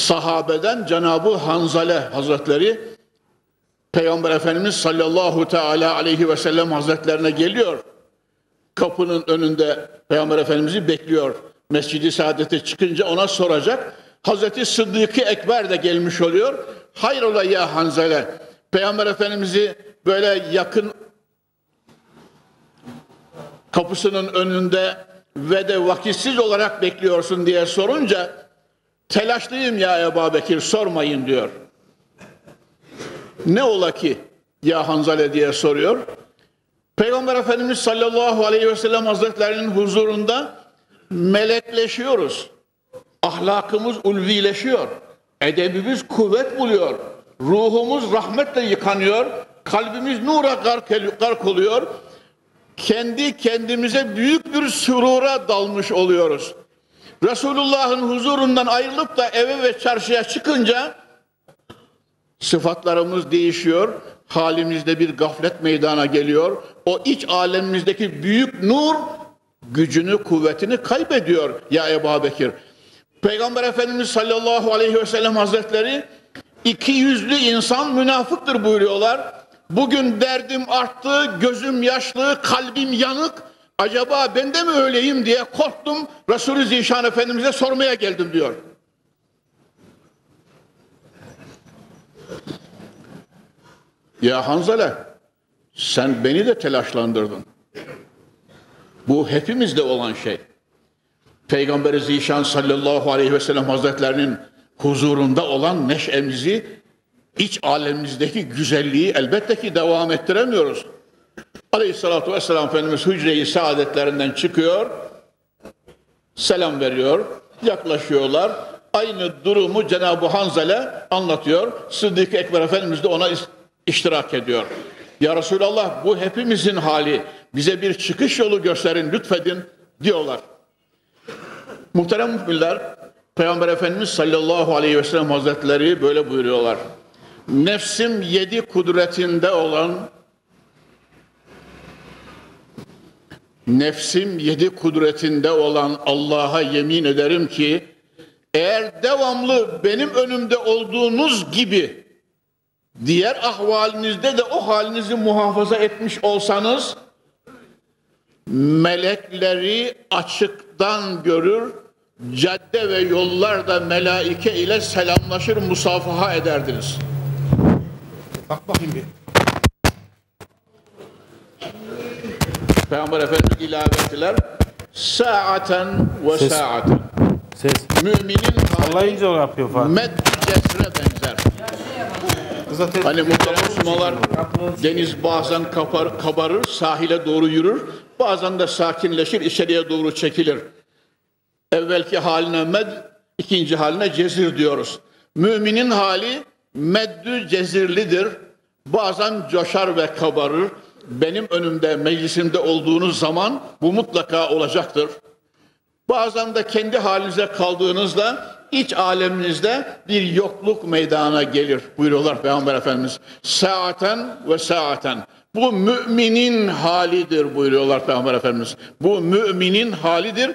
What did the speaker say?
sahabeden Cenab-ı Hanzale Hazretleri Peygamber Efendimiz sallallahu teala aleyhi ve sellem Hazretlerine geliyor. Kapının önünde Peygamber Efendimiz'i bekliyor. Mescidi Saadet'e çıkınca ona soracak. Hazreti Sıddık-ı Ekber de gelmiş oluyor. Hayrola ya Hanzale. Peygamber Efendimiz'i böyle yakın kapısının önünde ve de vakitsiz olarak bekliyorsun diye sorunca telaşlıyım ya Ebu Bekir sormayın diyor. Ne ola ki ya Hanzale diye soruyor. Peygamber Efendimiz sallallahu aleyhi ve sellem hazretlerinin huzurunda melekleşiyoruz. Ahlakımız ulvileşiyor. Edebimiz kuvvet buluyor. Ruhumuz rahmetle yıkanıyor. Kalbimiz nura gark, gark oluyor. Kendi kendimize büyük bir sürura dalmış oluyoruz. Resulullah'ın huzurundan ayrılıp da eve ve çarşıya çıkınca sıfatlarımız değişiyor. Halimizde bir gaflet meydana geliyor. O iç alemimizdeki büyük nur gücünü, kuvvetini kaybediyor ya Ebu Bekir. Peygamber Efendimiz sallallahu aleyhi ve sellem hazretleri iki yüzlü insan münafıktır buyuruyorlar. Bugün derdim arttı, gözüm yaşlı, kalbim yanık. Acaba ben de mi öyleyim diye korktum. Resulü Zişan Efendimiz'e sormaya geldim diyor. Ya Hanzale sen beni de telaşlandırdın. Bu hepimizde olan şey. Peygamber-i Zişan sallallahu aleyhi ve sellem hazretlerinin huzurunda olan neşemizi, iç alemimizdeki güzelliği elbette ki devam ettiremiyoruz. Aleyhissalatü vesselam Efendimiz hücre-i saadetlerinden çıkıyor, selam veriyor, yaklaşıyorlar. Aynı durumu Cenab-ı Hanzale anlatıyor. Sıddık Ekber Efendimiz de ona iştirak ediyor. Ya Resulallah bu hepimizin hali. Bize bir çıkış yolu gösterin lütfedin diyorlar. Muhterem müminler, Peygamber Efendimiz sallallahu aleyhi ve sellem hazretleri böyle buyuruyorlar. Nefsim yedi kudretinde olan nefsim yedi kudretinde olan Allah'a yemin ederim ki eğer devamlı benim önümde olduğunuz gibi diğer ahvalinizde de o halinizi muhafaza etmiş olsanız melekleri açıktan görür, cadde ve yollarda melaike ile selamlaşır, musafaha ederdiniz. Bak bakayım bir. Peygamber Efendimiz ilave ettiler. Saaten ve Ses. saaten. Ses. Müminin ince o yapıyor med cesre benzer. Zaten Hani muhterem Müslümanlar deniz bazen kapar, kabarır, sahile doğru yürür. Bazen de sakinleşir, içeriye doğru çekilir. Evvelki haline med, ikinci haline cezir diyoruz. Müminin hali meddü cezirlidir. Bazen coşar ve kabarır. Benim önümde, meclisimde olduğunuz zaman bu mutlaka olacaktır. Bazen de kendi halinize kaldığınızda iç aleminizde bir yokluk meydana gelir buyuruyorlar Peygamber Efendimiz. Saaten ve saaten. Bu müminin halidir buyuruyorlar Peygamber Efendimiz. Bu müminin halidir.